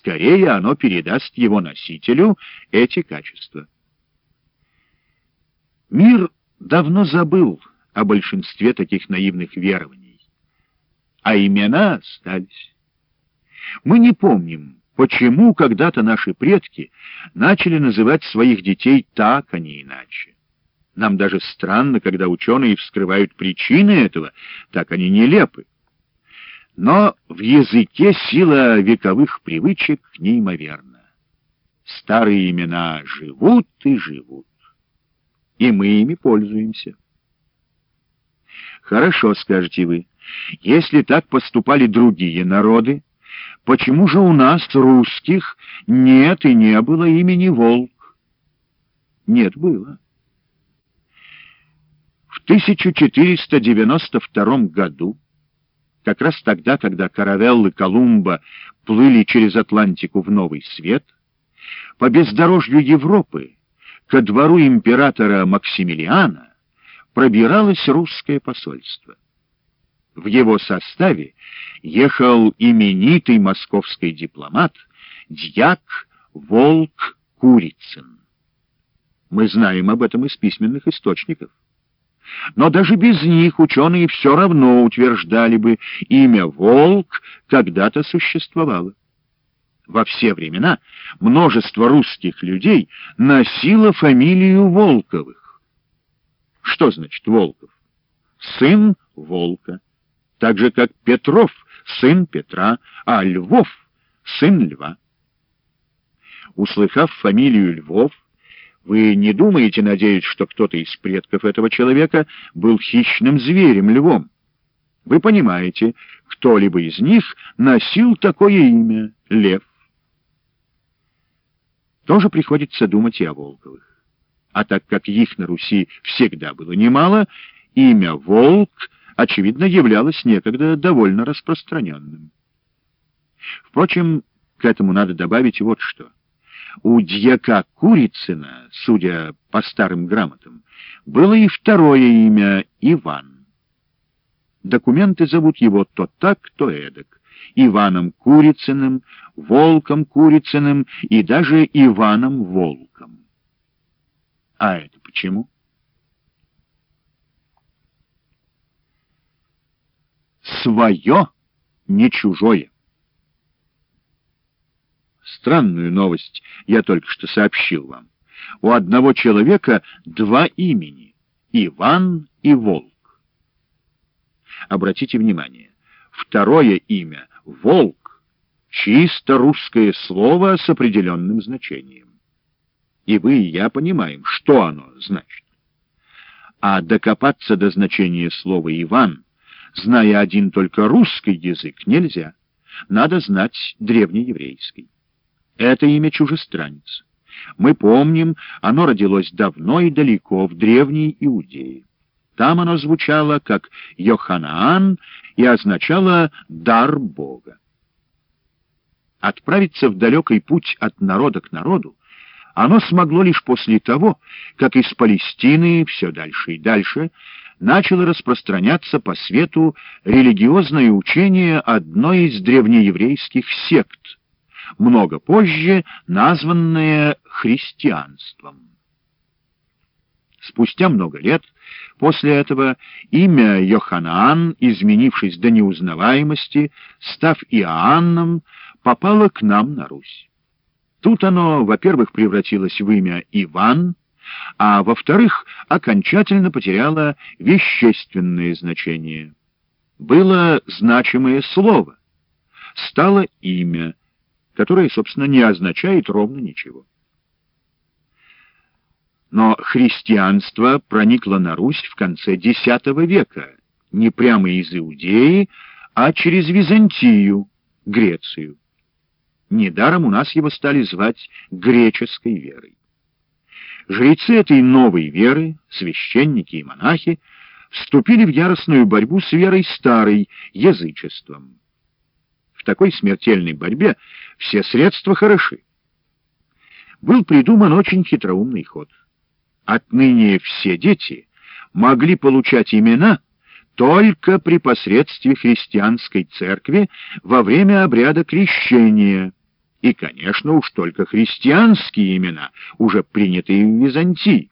скорее оно передаст его носителю эти качества. Мир давно забыл о большинстве таких наивных верований, а имена остались. Мы не помним, почему когда-то наши предки начали называть своих детей так, а не иначе. Нам даже странно, когда ученые вскрывают причины этого, так они нелепы. Но в языке сила вековых привычек неимоверна. Старые имена живут и живут, и мы ими пользуемся. Хорошо, скажете вы, если так поступали другие народы, почему же у нас, русских, нет и не было имени Волк? Нет, было. В 1492 году как раз тогда, когда каравеллы Колумба плыли через Атлантику в Новый Свет, по бездорожью Европы ко двору императора Максимилиана пробиралось русское посольство. В его составе ехал именитый московский дипломат дьяк Волк Курицын. Мы знаем об этом из письменных источников. Но даже без них ученые все равно утверждали бы, имя Волк когда-то существовало. Во все времена множество русских людей носило фамилию Волковых. Что значит Волков? Сын Волка, так же как Петров, сын Петра, а Львов, сын Льва. Услыхав фамилию Львов, вы не думаете, надеюсь, что кто-то из предков этого человека был хищным зверем, львом? Вы понимаете, кто-либо из них носил такое имя — лев. Тоже приходится думать и о Волковых. А так как их на Руси всегда было немало, имя «Волк» очевидно являлось некогда довольно распространенным. Впрочем, к этому надо добавить вот что — у дьяка Курицына, судя по старым грамотам, было и второе имя — Иван. Документы зовут его то так, то эдак. Иваном Курицыным, Волком Курицыным и даже Иваном Волком. А это почему? Свое, не чужое. Странную новость я только что сообщил вам. У одного человека два имени — Иван и Волк. Обратите внимание, второе имя — Волк — чисто русское слово с определенным значением. И вы, и я понимаем, что оно значит. А докопаться до значения слова «Иван», зная один только русский язык, нельзя. Надо знать древнееврейский. Это имя чужестранец. Мы помним, оно родилось давно и далеко, в древней Иудее. Там оно звучало как Йоханаан и означало «дар Бога». Отправиться в далекий путь от народа к народу оно смогло лишь после того, как из Палестины все дальше и дальше начало распространяться по свету религиозное учение одной из древнееврейских сект — много позже названное христианством. Спустя много лет после этого имя Йоханаан, изменившись до неузнаваемости, став Иоанном, попало к нам на Русь. Тут оно, во-первых, превратилось в имя Иван, а во-вторых, окончательно потеряло вещественное значение. Было значимое слово, стало имя, которое, собственно, не означает ровно ничего. Но христианство проникло на Русь в конце X века, не прямо из Иудеи, а через Византию, Грецию. Недаром у нас его стали звать греческой верой. Жрецы этой новой веры, священники и монахи, вступили в яростную борьбу с верой старой, язычеством. В такой смертельной борьбе все средства хороши. Был придуман очень хитроумный ход. Отныне все дети могли получать имена только при посредстве христианской церкви во время обряда крещения И, конечно, уж только христианские имена, уже принятые в Византии.